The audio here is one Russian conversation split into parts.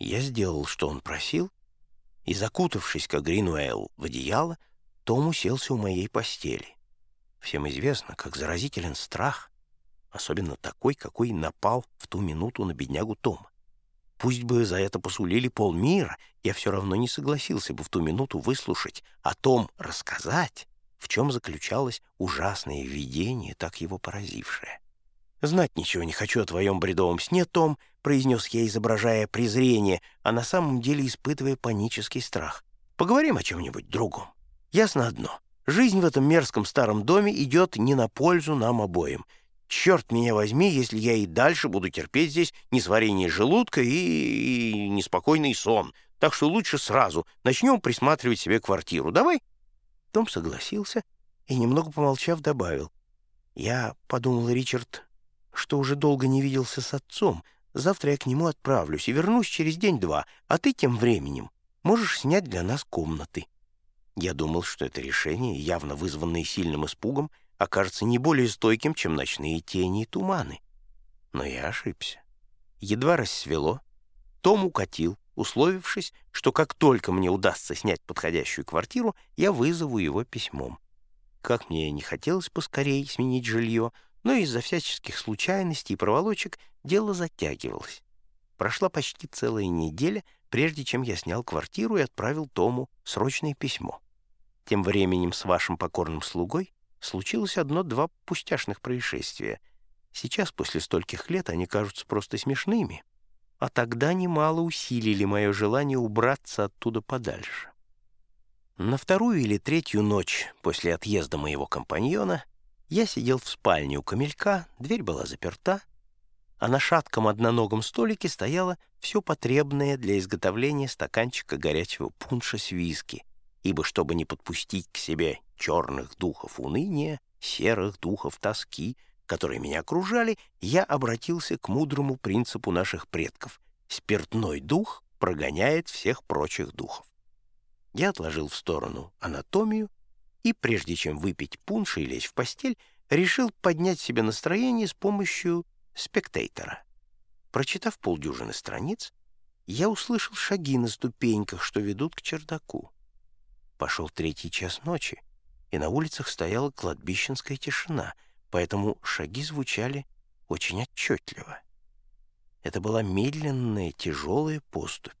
Я сделал, что он просил, и, закутавшись, как Гринуэлл, в одеяло, Том уселся у моей постели. Всем известно, как заразителен страх, особенно такой, какой напал в ту минуту на беднягу Тома. Пусть бы за это посулили полмира, я все равно не согласился бы в ту минуту выслушать, о том рассказать, в чем заключалось ужасное видение, так его поразившее. «Знать ничего не хочу о твоем бредовом сне, Том», — произнес я, изображая презрение, а на самом деле испытывая панический страх. «Поговорим о чем-нибудь другом. Ясно одно. Жизнь в этом мерзком старом доме идет не на пользу нам обоим. Черт меня возьми, если я и дальше буду терпеть здесь несварение желудка и, и неспокойный сон. Так что лучше сразу начнем присматривать себе квартиру. Давай?» Том согласился и, немного помолчав, добавил. «Я подумал, Ричард, что уже долго не виделся с отцом. Завтра я к нему отправлюсь и вернусь через день-два, а ты тем временем можешь снять для нас комнаты». Я думал, что это решение, явно вызванное сильным испугом, окажется не более стойким, чем ночные тени и туманы. Но я ошибся. Едва рассвело, Том укатил, условившись, что как только мне удастся снять подходящую квартиру, я вызову его письмом. Как мне не хотелось поскорей сменить жилье, но из-за всяческих случайностей и проволочек дело затягивалось. Прошла почти целая неделя, прежде чем я снял квартиру и отправил Тому срочное письмо. Тем временем с вашим покорным слугой случилось одно-два пустяшных происшествия. Сейчас, после стольких лет, они кажутся просто смешными, а тогда немало усилили мое желание убраться оттуда подальше. На вторую или третью ночь после отъезда моего компаньона я сидел в спальне у камелька, дверь была заперта, а на шатком одноногом столике стояло все потребное для изготовления стаканчика горячего пунша с виски, ибо чтобы не подпустить к себе черных духов уныния, серых духов тоски, которые меня окружали, я обратился к мудрому принципу наших предков. Спиртной дух прогоняет всех прочих духов. Я отложил в сторону анатомию и, прежде чем выпить пунш и лечь в постель, решил поднять себе настроение с помощью спектейтора. Прочитав полдюжины страниц, я услышал шаги на ступеньках, что ведут к чердаку. Пошел третий час ночи, и на улицах стояла кладбищенская тишина, поэтому шаги звучали очень отчетливо. Это была медленная, тяжелая поступь.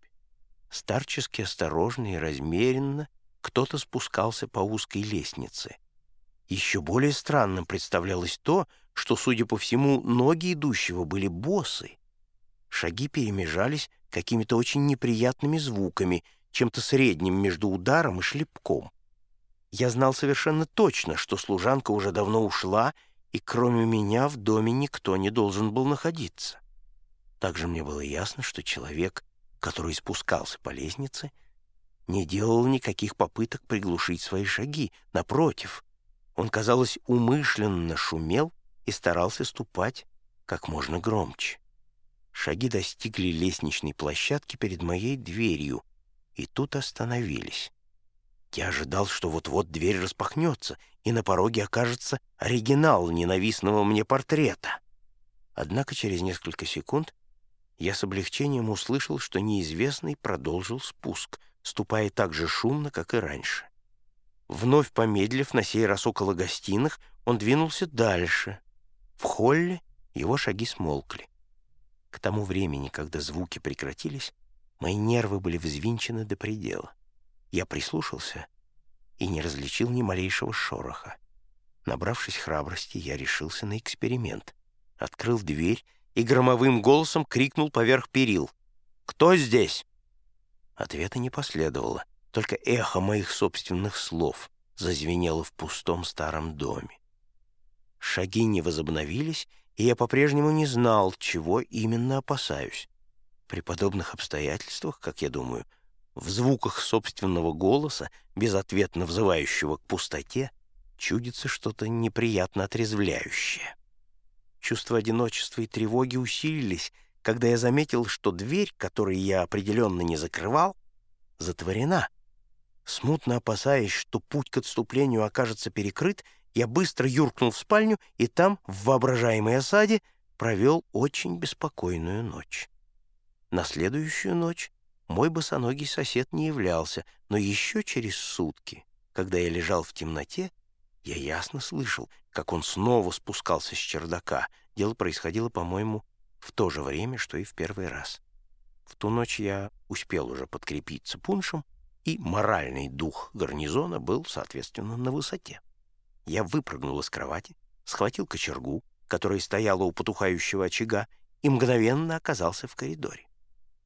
Старчески осторожно и размеренно кто-то спускался по узкой лестнице. Еще более странным представлялось то, что, судя по всему, ноги идущего были босы. Шаги перемежались какими-то очень неприятными звуками, чем-то средним между ударом и шлепком. Я знал совершенно точно, что служанка уже давно ушла, и кроме меня в доме никто не должен был находиться. Также мне было ясно, что человек, который спускался по лестнице, не делал никаких попыток приглушить свои шаги. Напротив, он, казалось, умышленно шумел и старался ступать как можно громче. Шаги достигли лестничной площадки перед моей дверью, и тут остановились. Я ожидал, что вот-вот дверь распахнется, и на пороге окажется оригинал ненавистного мне портрета. Однако через несколько секунд я с облегчением услышал, что неизвестный продолжил спуск, ступая так же шумно, как и раньше. Вновь помедлив, на сей раз около гостиных, он двинулся дальше. В холле его шаги смолкли. К тому времени, когда звуки прекратились, мои нервы были взвинчены до предела. Я прислушался и не различил ни малейшего шороха. Набравшись храбрости, я решился на эксперимент. Открыл дверь и громовым голосом крикнул поверх перил. «Кто здесь?» Ответа не последовало, только эхо моих собственных слов зазвенело в пустом старом доме. Шаги не возобновились, и я по-прежнему не знал, чего именно опасаюсь. При подобных обстоятельствах, как я думаю, — в звуках собственного голоса, безответно взывающего к пустоте, чудится что-то неприятно отрезвляющее. Чувство одиночества и тревоги усилились, когда я заметил, что дверь, которую я определенно не закрывал, затворена. Смутно опасаясь, что путь к отступлению окажется перекрыт, я быстро юркнул в спальню и там, в воображаемой осаде, провел очень беспокойную ночь. На следующую ночь мой босоногий сосед не являлся, но еще через сутки, когда я лежал в темноте, я ясно слышал, как он снова спускался с чердака. Дело происходило, по-моему, в то же время, что и в первый раз. В ту ночь я успел уже подкрепиться пуншем, и моральный дух гарнизона был, соответственно, на высоте. Я выпрыгнул из кровати, схватил кочергу, которая стояла у потухающего очага, и мгновенно оказался в коридоре.